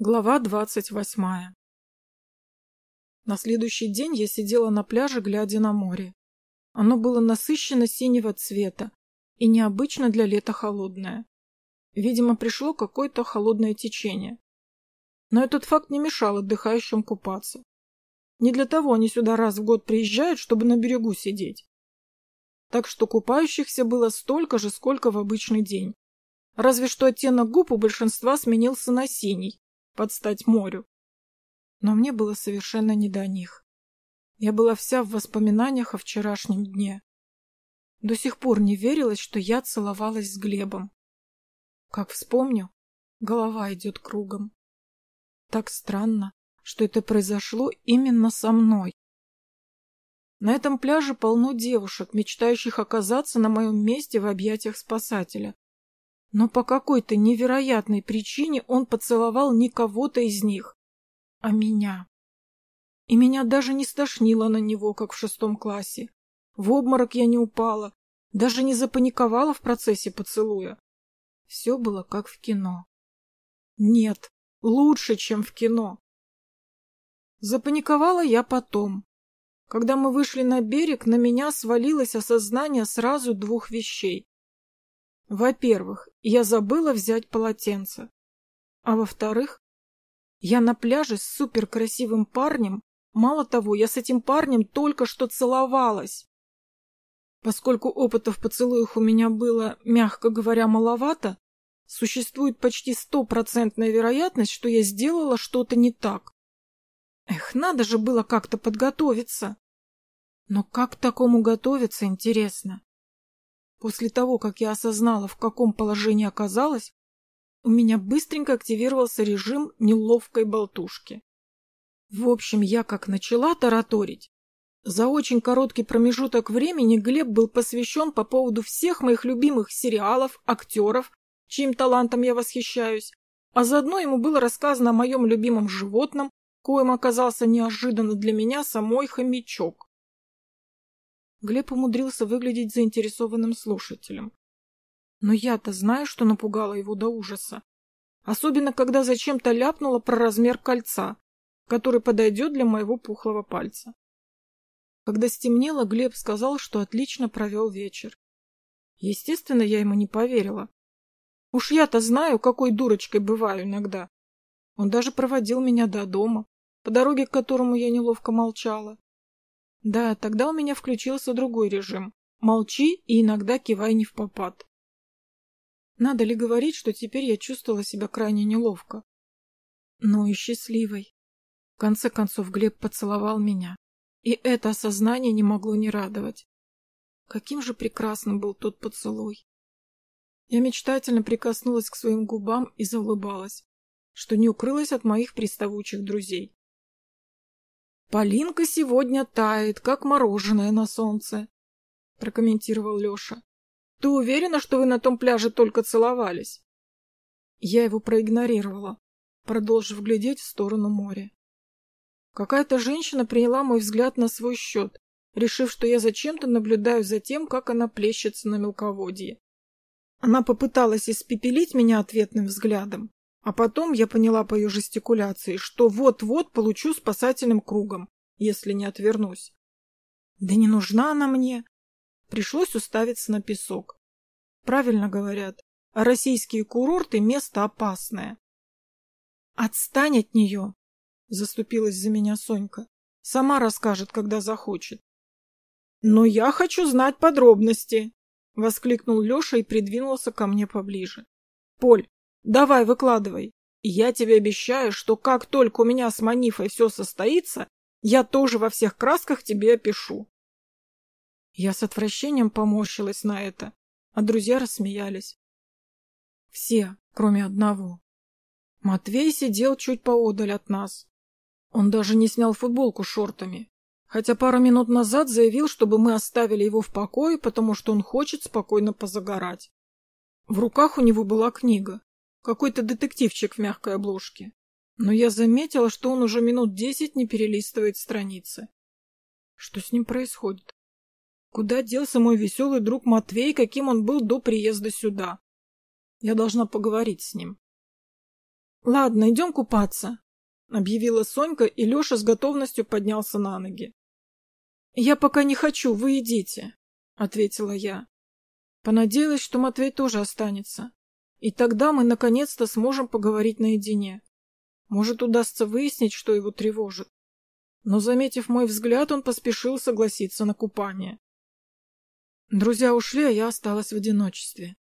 Глава двадцать восьмая На следующий день я сидела на пляже, глядя на море. Оно было насыщенно синего цвета и необычно для лета холодное. Видимо, пришло какое-то холодное течение. Но этот факт не мешал отдыхающим купаться. Не для того они сюда раз в год приезжают, чтобы на берегу сидеть. Так что купающихся было столько же, сколько в обычный день. Разве что оттенок губ у большинства сменился на синий, под стать морю. Но мне было совершенно не до них. Я была вся в воспоминаниях о вчерашнем дне. До сих пор не верилось, что я целовалась с Глебом. Как вспомню, голова идет кругом. Так странно, что это произошло именно со мной. На этом пляже полно девушек, мечтающих оказаться на моем месте в объятиях спасателя. Но по какой-то невероятной причине он поцеловал не кого-то из них, а меня. И меня даже не стошнило на него, как в шестом классе. В обморок я не упала, даже не запаниковала в процессе поцелуя. Все было как в кино. Нет, лучше, чем в кино. Запаниковала я потом. Когда мы вышли на берег, на меня свалилось осознание сразу двух вещей. Во-первых, я забыла взять полотенце. А во-вторых, я на пляже с суперкрасивым парнем. Мало того, я с этим парнем только что целовалась. Поскольку опыта в поцелуях у меня было, мягко говоря, маловато, существует почти стопроцентная вероятность, что я сделала что-то не так. Эх, надо же было как-то подготовиться. Но как к такому готовиться, интересно? После того, как я осознала, в каком положении оказалась, у меня быстренько активировался режим неловкой болтушки. В общем, я как начала тараторить. За очень короткий промежуток времени Глеб был посвящен по поводу всех моих любимых сериалов, актеров, чьим талантом я восхищаюсь, а заодно ему было рассказано о моем любимом животном, коим оказался неожиданно для меня самой хомячок. Глеб умудрился выглядеть заинтересованным слушателем. Но я-то знаю, что напугало его до ужаса. Особенно, когда зачем-то ляпнула про размер кольца, который подойдет для моего пухлого пальца. Когда стемнело, Глеб сказал, что отлично провел вечер. Естественно, я ему не поверила. Уж я-то знаю, какой дурочкой бываю иногда. Он даже проводил меня до дома, по дороге к которому я неловко молчала. Да, тогда у меня включился другой режим. Молчи и иногда кивай не в попад. Надо ли говорить, что теперь я чувствовала себя крайне неловко? Но и счастливой. В конце концов Глеб поцеловал меня. И это осознание не могло не радовать. Каким же прекрасным был тот поцелуй. Я мечтательно прикоснулась к своим губам и заулыбалась, что не укрылась от моих приставучих друзей. «Полинка сегодня тает, как мороженое на солнце», — прокомментировал Леша. «Ты уверена, что вы на том пляже только целовались?» Я его проигнорировала, продолжив глядеть в сторону моря. Какая-то женщина приняла мой взгляд на свой счет, решив, что я зачем-то наблюдаю за тем, как она плещется на мелководье. Она попыталась испепелить меня ответным взглядом, а потом я поняла по ее жестикуляции, что вот-вот получу спасательным кругом, если не отвернусь. Да не нужна она мне. Пришлось уставиться на песок. Правильно говорят, российские курорты – место опасное. Отстань от нее, заступилась за меня Сонька. Сама расскажет, когда захочет. Но я хочу знать подробности, воскликнул Леша и придвинулся ко мне поближе. Поль, Давай, выкладывай. Я тебе обещаю, что как только у меня с Манифой все состоится, я тоже во всех красках тебе опишу. Я с отвращением поморщилась на это, а друзья рассмеялись. Все, кроме одного. Матвей сидел чуть поодаль от нас. Он даже не снял футболку шортами, хотя пару минут назад заявил, чтобы мы оставили его в покое, потому что он хочет спокойно позагорать. В руках у него была книга, какой-то детективчик в мягкой обложке. Но я заметила, что он уже минут десять не перелистывает страницы. Что с ним происходит? Куда делся мой веселый друг Матвей, каким он был до приезда сюда? Я должна поговорить с ним. Ладно, идем купаться, объявила Сонька, и Леша с готовностью поднялся на ноги. Я пока не хочу, вы идите, ответила я. Понадеялась, что Матвей тоже останется. И тогда мы наконец-то сможем поговорить наедине. Может, удастся выяснить, что его тревожит. Но, заметив мой взгляд, он поспешил согласиться на купание. Друзья ушли, а я осталась в одиночестве.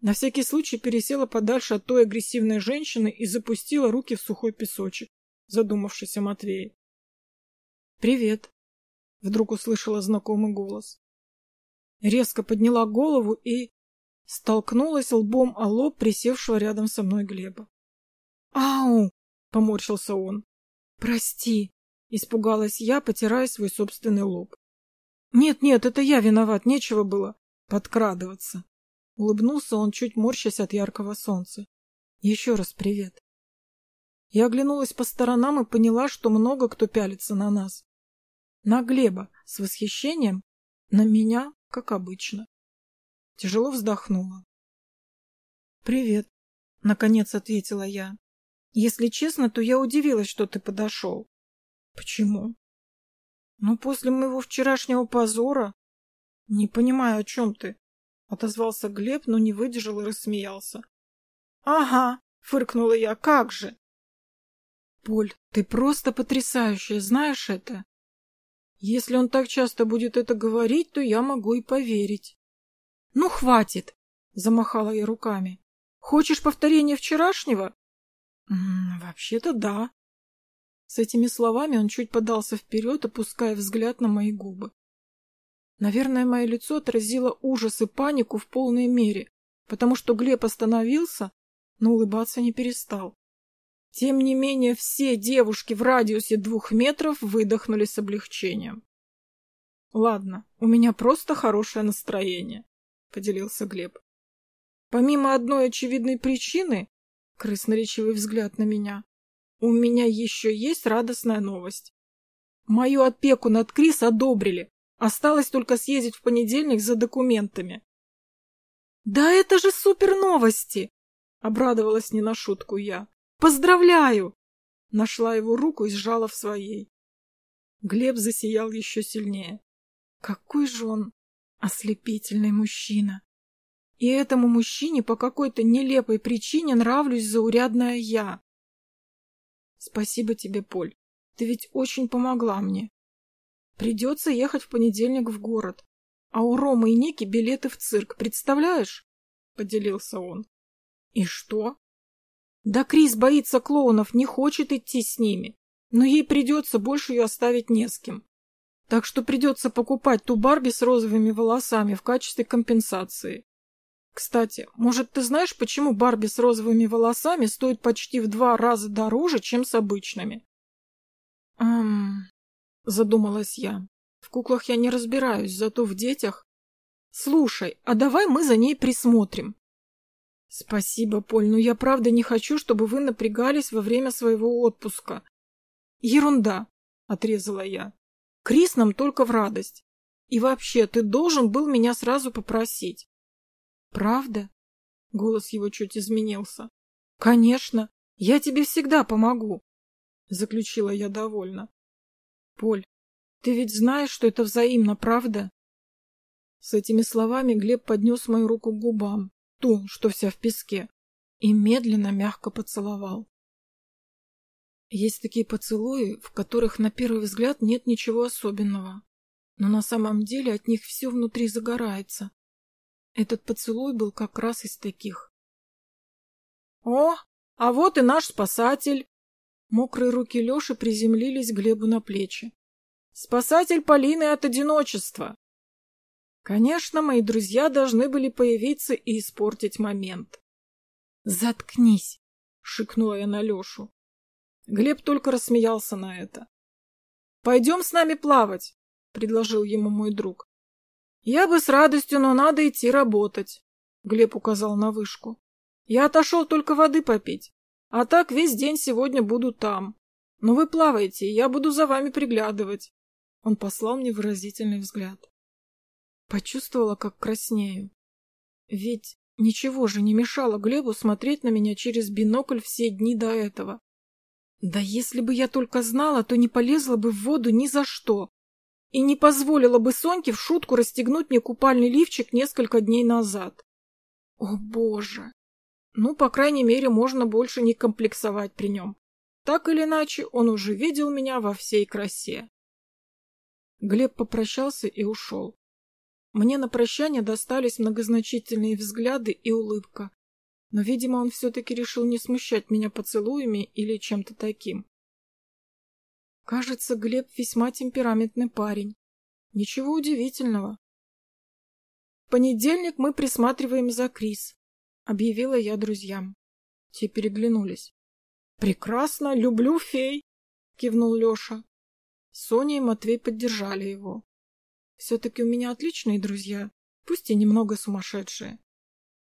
На всякий случай пересела подальше от той агрессивной женщины и запустила руки в сухой песочек, задумавшись о Матвее. «Привет!» — вдруг услышала знакомый голос. Резко подняла голову и столкнулась лбом о лоб присевшего рядом со мной Глеба. «Ау!» — поморщился он. «Прости!» — испугалась я, потирая свой собственный лоб. «Нет-нет, это я виноват, нечего было подкрадываться». Улыбнулся он, чуть морщась от яркого солнца. Еще раз привет. Я оглянулась по сторонам и поняла, что много кто пялится на нас. На Глеба с восхищением, на меня, как обычно. Тяжело вздохнула. «Привет», — наконец ответила я. «Если честно, то я удивилась, что ты подошел». «Почему?» «Ну, после моего вчерашнего позора...» «Не понимаю, о чем ты?» — отозвался Глеб, но не выдержал и рассмеялся. — Ага, — фыркнула я, — как же? — Поль, ты просто потрясающая, знаешь это? Если он так часто будет это говорить, то я могу и поверить. — Ну, хватит, — замахала я руками. — Хочешь повторение вчерашнего? — Вообще-то да. С этими словами он чуть подался вперед, опуская взгляд на мои губы. Наверное, мое лицо отразило ужас и панику в полной мере, потому что Глеб остановился, но улыбаться не перестал. Тем не менее, все девушки в радиусе двух метров выдохнули с облегчением. «Ладно, у меня просто хорошее настроение», — поделился Глеб. «Помимо одной очевидной причины, — красноречивый взгляд на меня, — у меня еще есть радостная новость. Мою опеку над Крис одобрили, Осталось только съездить в понедельник за документами. «Да это же супер новости!» — обрадовалась не на шутку я. «Поздравляю!» Нашла его руку и сжала в своей. Глеб засиял еще сильнее. Какой же он ослепительный мужчина! И этому мужчине по какой-то нелепой причине нравлюсь заурядная я. Спасибо тебе, Поль. Ты ведь очень помогла мне. Придется ехать в понедельник в город. А у Ромы и Ники билеты в цирк, представляешь? Поделился он. И что? Да Крис боится клоунов, не хочет идти с ними. Но ей придется, больше ее оставить не с кем. Так что придется покупать ту Барби с розовыми волосами в качестве компенсации. Кстати, может, ты знаешь, почему Барби с розовыми волосами стоит почти в два раза дороже, чем с обычными? Эм, задумалась я. В куклах я не разбираюсь, зато в детях... Слушай, а давай мы за ней присмотрим. Спасибо, Поль, но я правда не хочу, чтобы вы напрягались во время своего отпуска. Ерунда, отрезала я. Крис нам только в радость. И вообще, ты должен был меня сразу попросить. Правда? Голос его чуть изменился. Конечно, я тебе всегда помогу, заключила я довольно. Поль, ты ведь знаешь, что это взаимно, правда? С этими словами Глеб поднес мою руку к губам, ту, что вся в песке, и медленно, мягко поцеловал. Есть такие поцелуи, в которых на первый взгляд нет ничего особенного, но на самом деле от них все внутри загорается. Этот поцелуй был как раз из таких. «О, а вот и наш спасатель!» Мокрые руки Леши приземлились Глебу на плечи. «Спасатель Полины от одиночества!» Конечно, мои друзья должны были появиться и испортить момент. «Заткнись!» — шикнула я на Лешу. Глеб только рассмеялся на это. «Пойдем с нами плавать», — предложил ему мой друг. «Я бы с радостью, но надо идти работать», — Глеб указал на вышку. «Я отошел только воды попить. А так весь день сегодня буду там. Но вы плаваете, я буду за вами приглядывать. Он послал мне выразительный взгляд. Почувствовала, как краснею. Ведь Ничего же не мешало Глебу смотреть на меня через бинокль все дни до этого. Да если бы я только знала, то не полезла бы в воду ни за что. И не позволила бы Соньке в шутку расстегнуть мне купальный лифчик несколько дней назад. О, боже! Ну, по крайней мере, можно больше не комплексовать при нем. Так или иначе, он уже видел меня во всей красе. Глеб попрощался и ушел. Мне на прощание достались многозначительные взгляды и улыбка. Но, видимо, он все-таки решил не смущать меня поцелуями или чем-то таким. Кажется, Глеб весьма темпераментный парень. Ничего удивительного. В понедельник мы присматриваем за Крис, объявила я друзьям. Те переглянулись. Прекрасно, люблю фей, кивнул Леша. Соня и Матвей поддержали его. Все-таки у меня отличные друзья, пусть и немного сумасшедшие.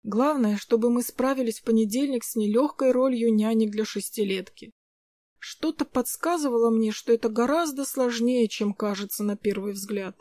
Главное, чтобы мы справились в понедельник с нелегкой ролью нянек для шестилетки. Что-то подсказывало мне, что это гораздо сложнее, чем кажется на первый взгляд.